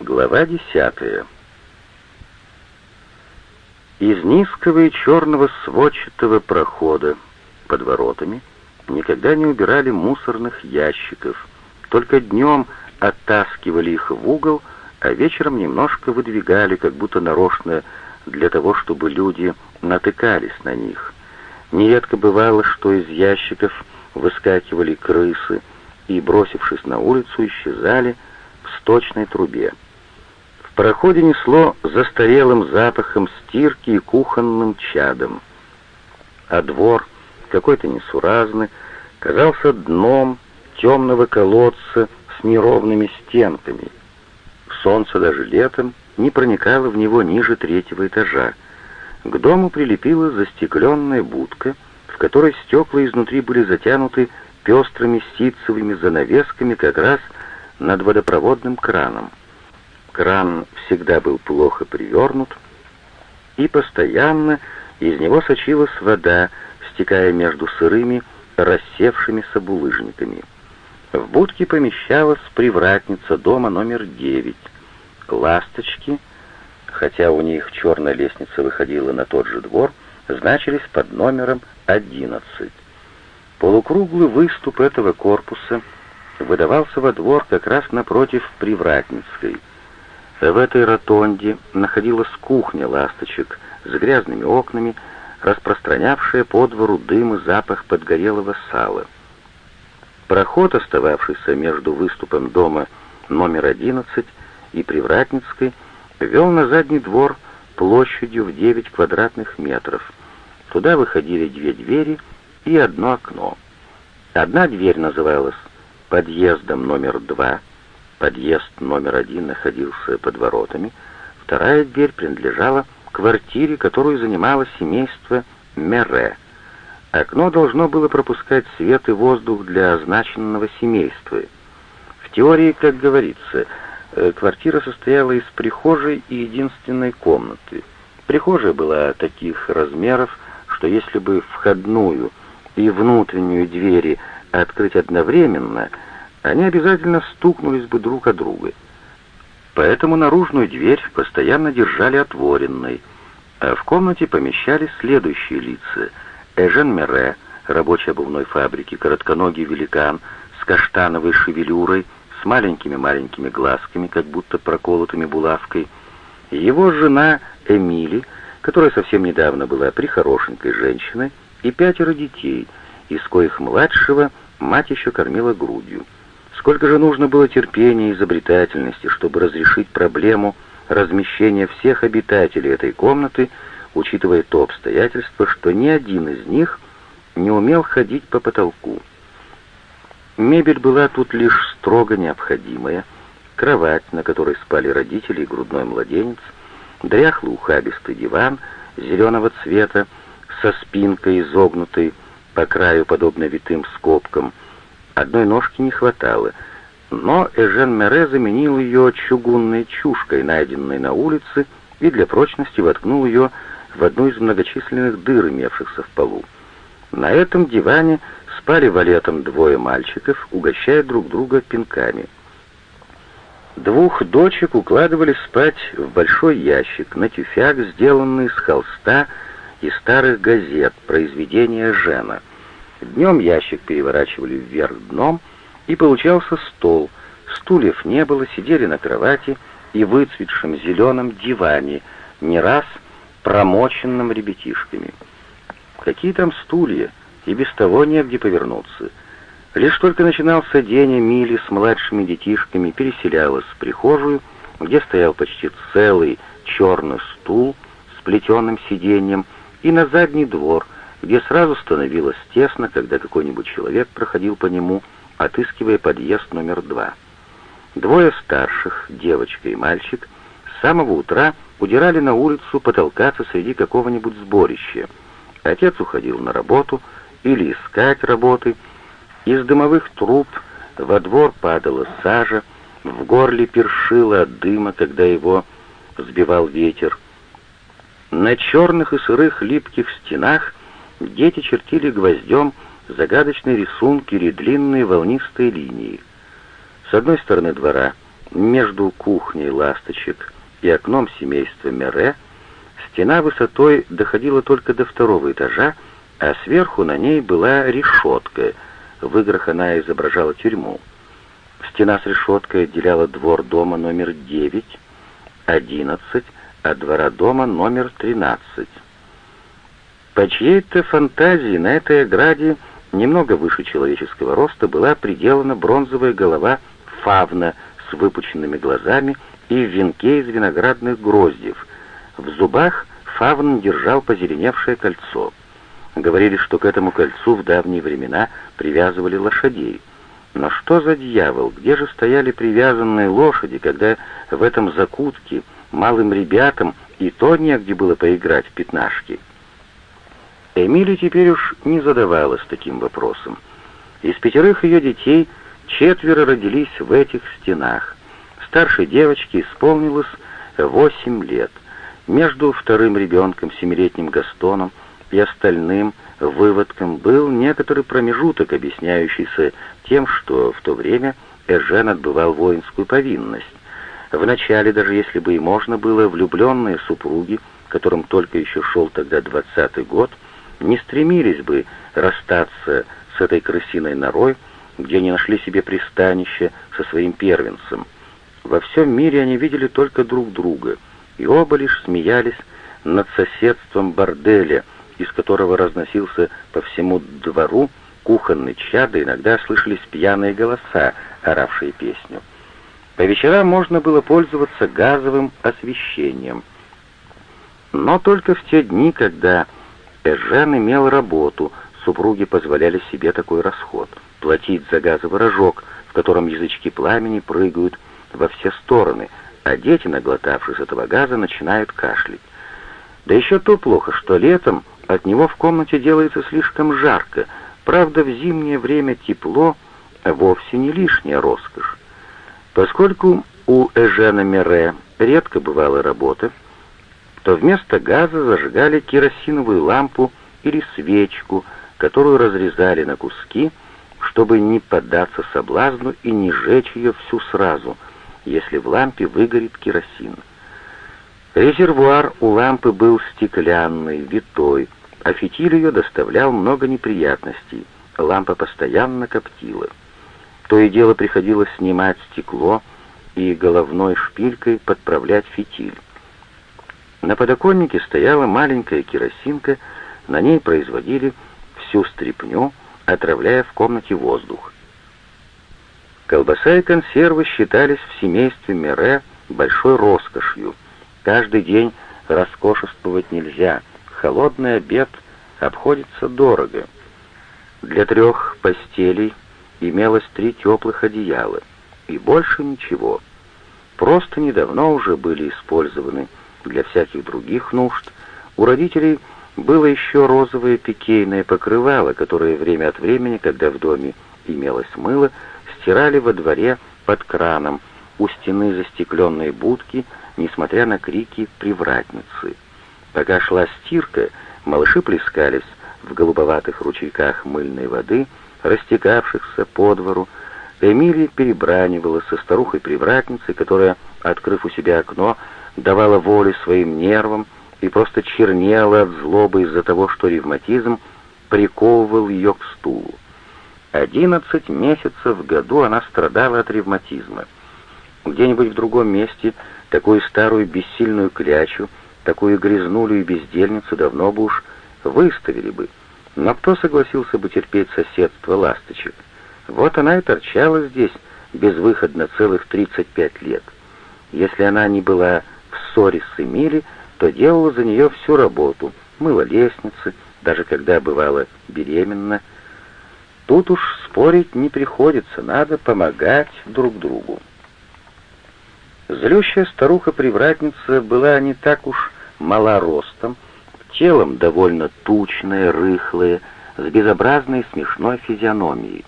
Глава десятая. Из низкого и черного сводчатого прохода под воротами никогда не убирали мусорных ящиков, только днем оттаскивали их в угол, а вечером немножко выдвигали, как будто нарочно для того, чтобы люди натыкались на них. Нередко бывало, что из ящиков выскакивали крысы и, бросившись на улицу, исчезали в сточной трубе. В несло застарелым запахом стирки и кухонным чадом, а двор, какой-то несуразный, казался дном темного колодца с неровными стенками. Солнце даже летом не проникало в него ниже третьего этажа. К дому прилепила застекленная будка, в которой стекла изнутри были затянуты пестрыми ситцевыми занавесками как раз над водопроводным краном. Кран всегда был плохо привернут, и постоянно из него сочилась вода, стекая между сырыми, рассевшимися булыжниками. В будке помещалась привратница дома номер девять. Ласточки, хотя у них черная лестница выходила на тот же двор, значились под номером одиннадцать. Полукруглый выступ этого корпуса выдавался во двор как раз напротив Привратницкой. В этой ротонде находилась кухня ласточек с грязными окнами, распространявшая по двору дым и запах подгорелого сала. Проход, остававшийся между выступом дома номер 11 и Привратницкой, вел на задний двор площадью в 9 квадратных метров. Туда выходили две двери и одно окно. Одна дверь называлась подъездом номер 2, подъезд номер 1 находился под воротами, вторая дверь принадлежала квартире, которую занимало семейство Мерре. Окно должно было пропускать свет и воздух для означенного семейства. В теории, как говорится, э, квартира состояла из прихожей и единственной комнаты. Прихожая была таких размеров, что если бы входную и внутреннюю двери открыть одновременно, они обязательно стукнулись бы друг от друга. Поэтому наружную дверь постоянно держали отворенной, а в комнате помещались следующие лица. Эжен Мере, рабочий обувной фабрики, коротконогий великан с каштановой шевелюрой, с маленькими-маленькими глазками, как будто проколотыми булавкой, его жена Эмили, которая совсем недавно была прихорошенькой женщиной, и пятеро детей, из коих младшего мать еще кормила грудью. Сколько же нужно было терпения и изобретательности, чтобы разрешить проблему размещения всех обитателей этой комнаты, учитывая то обстоятельство, что ни один из них не умел ходить по потолку. Мебель была тут лишь строго необходимая, кровать, на которой спали родители и грудной младенец, дряхлый ухабистый диван зеленого цвета со спинкой изогнутой по краю, подобно витым скобкам, Одной ножки не хватало, но Эжен Мере заменил ее чугунной чушкой, найденной на улице, и для прочности воткнул ее в одну из многочисленных дыр, имевшихся в полу. На этом диване спали валетом двое мальчиков, угощая друг друга пинками. Двух дочек укладывали спать в большой ящик на тюфяк, сделанный из холста и старых газет, произведения Жена — Днем ящик переворачивали вверх дном, и получался стол. Стульев не было, сидели на кровати и выцветшем зеленом диване, не раз промоченном ребятишками. Какие там стулья, и без того негде повернуться. Лишь только начинался день, Эмили с младшими детишками переселялась в прихожую, где стоял почти целый черный стул с плетеным сиденьем, и на задний двор, где сразу становилось тесно, когда какой-нибудь человек проходил по нему, отыскивая подъезд номер два. Двое старших, девочка и мальчик, с самого утра удирали на улицу потолкаться среди какого-нибудь сборища. Отец уходил на работу или искать работы. Из дымовых труб во двор падала сажа, в горле першило от дыма, когда его сбивал ветер. На черных и сырых липких стенах Дети чертили гвоздем загадочные рисунки или длинные волнистые линии. С одной стороны двора между кухней ласточек и окном семейства Мере стена высотой доходила только до второго этажа, а сверху на ней была решетка. В играх она изображала тюрьму. Стена с решеткой отделяла двор дома номер 9, 11 от двора дома номер 13. По чьей-то фантазии на этой ограде немного выше человеческого роста была приделана бронзовая голова фавна с выпученными глазами и в венке из виноградных гроздьев. В зубах фавн держал позеленевшее кольцо. Говорили, что к этому кольцу в давние времена привязывали лошадей. Но что за дьявол? Где же стояли привязанные лошади, когда в этом закутке малым ребятам и то негде было поиграть в пятнашки? Эмили теперь уж не задавалась таким вопросом. Из пятерых ее детей четверо родились в этих стенах. Старшей девочке исполнилось восемь лет. Между вторым ребенком, семилетним Gastoном и остальным выводком был некоторый промежуток, объясняющийся тем, что в то время Эржен отбывал воинскую повинность. Вначале, даже если бы и можно было, влюбленные супруги, которым только еще шел тогда двадцатый год, не стремились бы расстаться с этой крысиной норой, где они нашли себе пристанище со своим первенцем. Во всем мире они видели только друг друга, и оба лишь смеялись над соседством борделя, из которого разносился по всему двору кухонный чад, и иногда слышались пьяные голоса, оравшие песню. По вечерам можно было пользоваться газовым освещением. Но только в те дни, когда Эжен имел работу, супруги позволяли себе такой расход. Платить за газовый рожок, в котором язычки пламени прыгают во все стороны, а дети, наглотавшись этого газа, начинают кашлять. Да еще то плохо, что летом от него в комнате делается слишком жарко, правда, в зимнее время тепло вовсе не лишняя роскошь. Поскольку у Эжена Мере редко бывала работа, то вместо газа зажигали керосиновую лампу или свечку, которую разрезали на куски, чтобы не поддаться соблазну и не сжечь ее всю сразу, если в лампе выгорит керосин. Резервуар у лампы был стеклянный, витой, а фитиль ее доставлял много неприятностей. Лампа постоянно коптила. То и дело приходилось снимать стекло и головной шпилькой подправлять фитиль. На подоконнике стояла маленькая керосинка, на ней производили всю стряпню, отравляя в комнате воздух. Колбаса и консервы считались в семействе Мере большой роскошью. Каждый день роскошествовать нельзя, холодный обед обходится дорого. Для трех постелей имелось три теплых одеяла, и больше ничего. Просто недавно уже были использованы для всяких других нужд, у родителей было еще розовое пикейное покрывало, которое время от времени, когда в доме имелось мыло, стирали во дворе под краном, у стены застекленной будки, несмотря на крики привратницы. Пока шла стирка, малыши плескались в голубоватых ручейках мыльной воды, растекавшихся по двору. Эмили перебранивалась со старухой-привратницей, которая, открыв у себя окно, давала волю своим нервам и просто чернела от злобы из-за того, что ревматизм приковывал ее к стулу. Одиннадцать месяцев в году она страдала от ревматизма. Где-нибудь в другом месте такую старую бессильную клячу, такую грязнулю и бездельницу давно бы уж выставили бы. Но кто согласился бы терпеть соседство ласточек? Вот она и торчала здесь безвыходно целых 35 лет. Если она не была ссоре с Эмили, то делала за нее всю работу, мыла лестницы, даже когда бывала беременна. Тут уж спорить не приходится, надо помогать друг другу. Злющая старуха-привратница была не так уж мала ростом, телом довольно тучная, рыхлая, с безобразной смешной физиономией.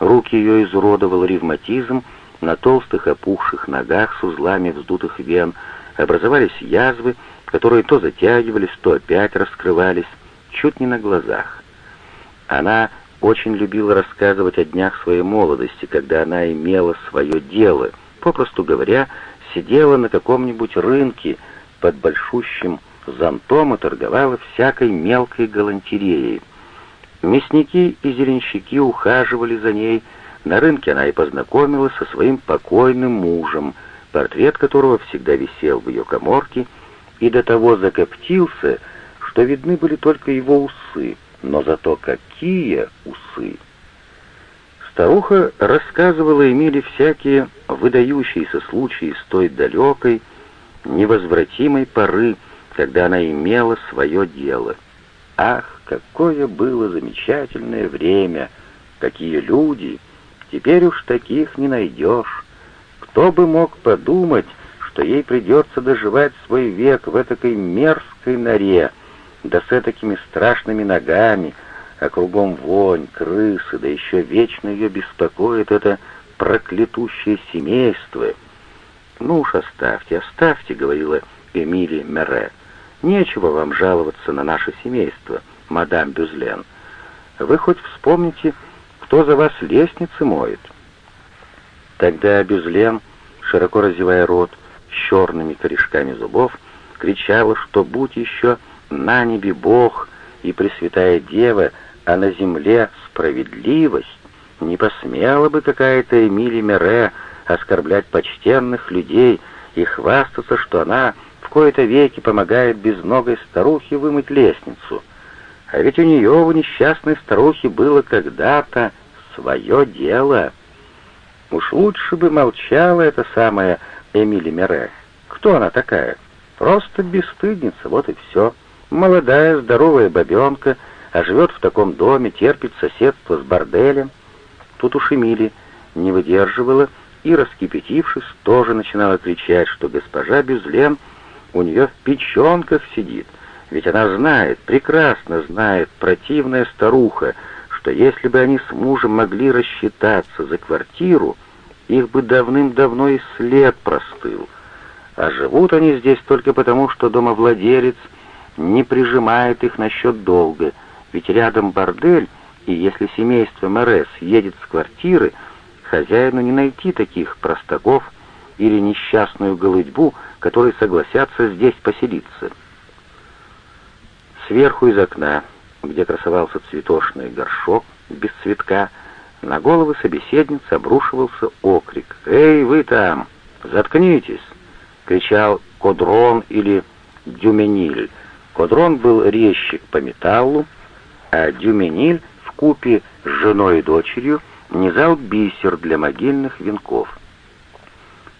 Руки ее изуродовал ревматизм, на толстых опухших ногах с узлами вздутых вен образовались язвы, которые то затягивались, то опять раскрывались, чуть не на глазах. Она очень любила рассказывать о днях своей молодости, когда она имела свое дело, попросту говоря, сидела на каком-нибудь рынке под большущим зонтом и торговала всякой мелкой галантереей. Мясники и зеленщики ухаживали за ней, на рынке она и познакомилась со своим покойным мужем, портрет которого всегда висел в ее коморке, и до того закоптился, что видны были только его усы, но зато какие усы! Старуха рассказывала Эмиле всякие выдающиеся случаи с той далекой, невозвратимой поры, когда она имела свое дело. Ах, какое было замечательное время! Какие люди! Теперь уж таких не найдешь. Кто бы мог подумать, что ей придется доживать свой век в этой мерзкой норе, да с такими страшными ногами, а кругом вонь, крысы, да еще вечно ее беспокоит это проклятущее семейство. «Ну уж оставьте, оставьте», — говорила Эмили Мере. «Нечего вам жаловаться на наше семейство, мадам Бюзлен. Вы хоть вспомните, кто за вас лестницы моет?» Тогда Бюзлен, широко разевая рот, с черными корешками зубов, кричала, что будь еще на небе Бог и Пресвятая Дева, а на земле справедливость, не посмела бы какая-то Эмили Мере оскорблять почтенных людей и хвастаться, что она в кои-то веки помогает безногой старухе вымыть лестницу. А ведь у нее, у несчастной старухи, было когда-то свое дело. Уж лучше бы молчала эта самая Эмили Мере. Кто она такая? Просто бесстыдница, вот и все. Молодая, здоровая бабенка — а живет в таком доме, терпит соседство с борделем. Тут уж Эмили не выдерживала и, раскипятившись, тоже начинала кричать, что госпожа Бюзлен у нее в печенках сидит, ведь она знает, прекрасно знает, противная старуха, что если бы они с мужем могли рассчитаться за квартиру, их бы давным-давно и след простыл. А живут они здесь только потому, что домовладелец не прижимает их насчет долга — ведь рядом бордель, и если семейство Морес едет с квартиры, хозяину не найти таких простаков или несчастную голытьбу, которые согласятся здесь поселиться. Сверху из окна, где красовался цветошный горшок без цветка, на головы собеседницы обрушивался окрик. «Эй, вы там! Заткнитесь!» — кричал Кодрон или Дюмениль. Кодрон был резчик по металлу, а Дюмениль в купе с женой и дочерью низал бисер для могильных венков.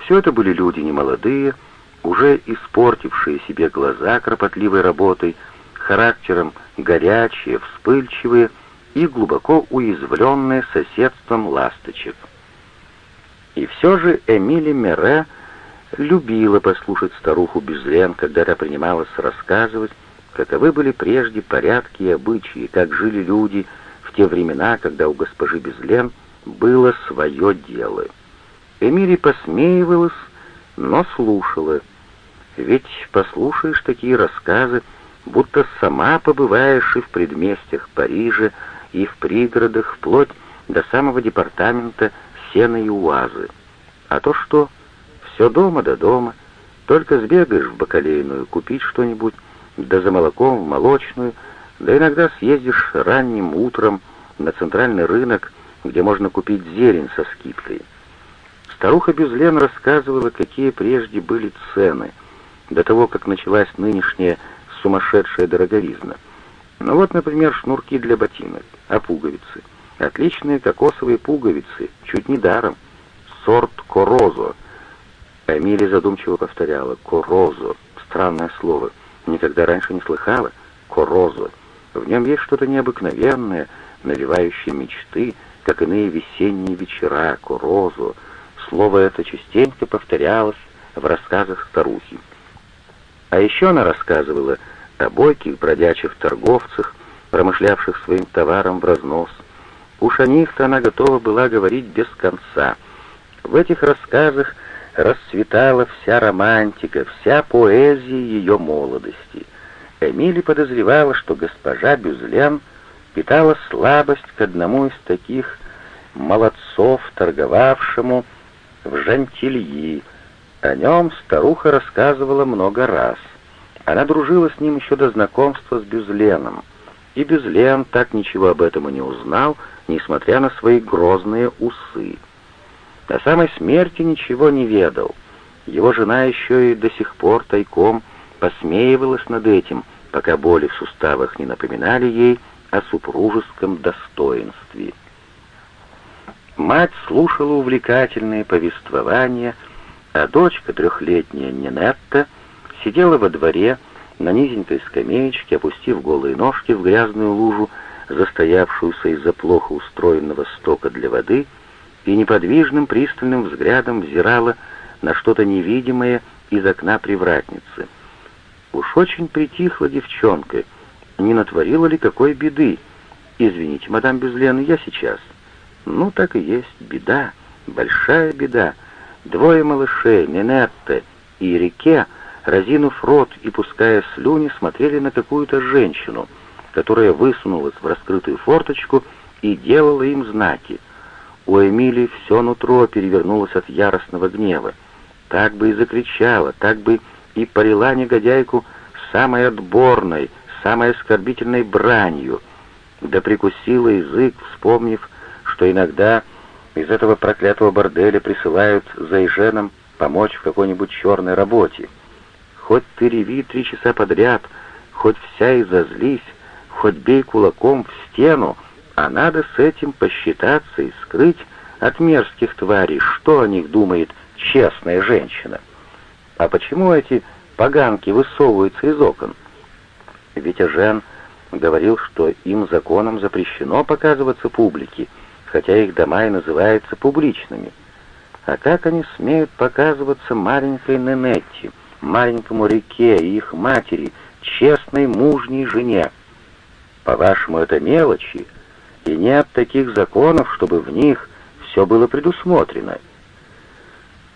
Все это были люди немолодые, уже испортившие себе глаза кропотливой работой, характером горячие, вспыльчивые и глубоко уязвленные соседством ласточек. И все же Эмили Мере любила послушать старуху Бюзлен, когда та принималась рассказывать, каковы были прежде порядки и обычаи, как жили люди в те времена, когда у госпожи Безлен было свое дело. Эмили посмеивалась, но слушала. Ведь послушаешь такие рассказы, будто сама побываешь и в предместьях Парижа, и в пригородах, вплоть до самого департамента сена и уазы. А то что? Все дома до дома. Только сбегаешь в бакалейную, купить что-нибудь, да за молоком в молочную, да иногда съездишь ранним утром на центральный рынок, где можно купить зелень со скидкой. Старуха Бюзлен рассказывала, какие прежде были цены, до того, как началась нынешняя сумасшедшая дороговизна. Ну вот, например, шнурки для ботинок, а пуговицы. Отличные кокосовые пуговицы, чуть не даром. Сорт Корозо. Эмили задумчиво повторяла. Корозо. Странное слово никогда раньше не слыхала. Корозо. В нем есть что-то необыкновенное, навевающее мечты, как иные весенние вечера, Корозо. Слово это частенько повторялось в рассказах старухи. А еще она рассказывала о бойких бродячих торговцах, промышлявших своим товаром в разнос. Уж о них-то она готова была говорить без конца. В этих рассказах расцветала вся романтика, вся поэзия ее молодости. Эмили подозревала, что госпожа Бюзлен питала слабость к одному из таких молодцов, торговавшему в Жантильи. О нем старуха рассказывала много раз. Она дружила с ним еще до знакомства с Бюзленом. И Бюзлен так ничего об этом и не узнал, несмотря на свои грозные усы. До самой смерти ничего не ведал. Его жена еще и до сих пор тайком посмеивалась над этим, пока боли в суставах не напоминали ей о супружеском достоинстве. Мать слушала увлекательные повествования, а дочка, трехлетняя Нинетта, сидела во дворе на низенькой скамеечке, опустив голые ножки в грязную лужу, застоявшуюся из-за плохо устроенного стока для воды, и неподвижным пристальным взглядом взирала на что-то невидимое из окна привратницы. Уж очень притихла девчонка, не натворила ли какой беды. «Извините, мадам Бюзлен, я сейчас». «Ну, так и есть, беда, большая беда. Двое малышей, Нинетте и Рике, разинув рот и пуская слюни, смотрели на какую-то женщину, которая высунулась в раскрытую форточку и делала им знаки. У Эмили все нутро перевернулось от яростного гнева. Так бы и закричала, так бы и парила негодяйку самой отборной, самой оскорбительной бранью, да прикусила язык, вспомнив, что иногда из этого проклятого борделя присылают за Иженом помочь в какой-нибудь черной работе. Хоть ты реви три часа подряд, хоть вся и зазлись, хоть бей кулаком в стену, а надо с этим посчитаться и скрыть от мерзких тварей, что о них думает честная женщина. А почему эти поганки высовываются из окон? Ведь Жен говорил, что им законом запрещено показываться публике, хотя их дома и называются публичными. А как они смеют показываться маленькой Ненетти, маленькому Реке и их матери, честной мужней жене? По-вашему, это мелочи, и нет таких законов, чтобы в них все было предусмотрено.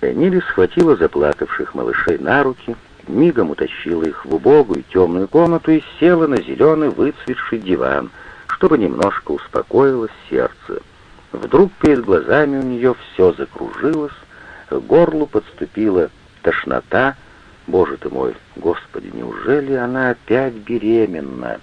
Энили схватила заплакавших малышей на руки, мигом утащила их в убогую темную комнату и села на зеленый выцветший диван, чтобы немножко успокоилось сердце. Вдруг перед глазами у нее все закружилось, к горлу подступила тошнота. Боже ты мой, Господи, неужели она опять беременна?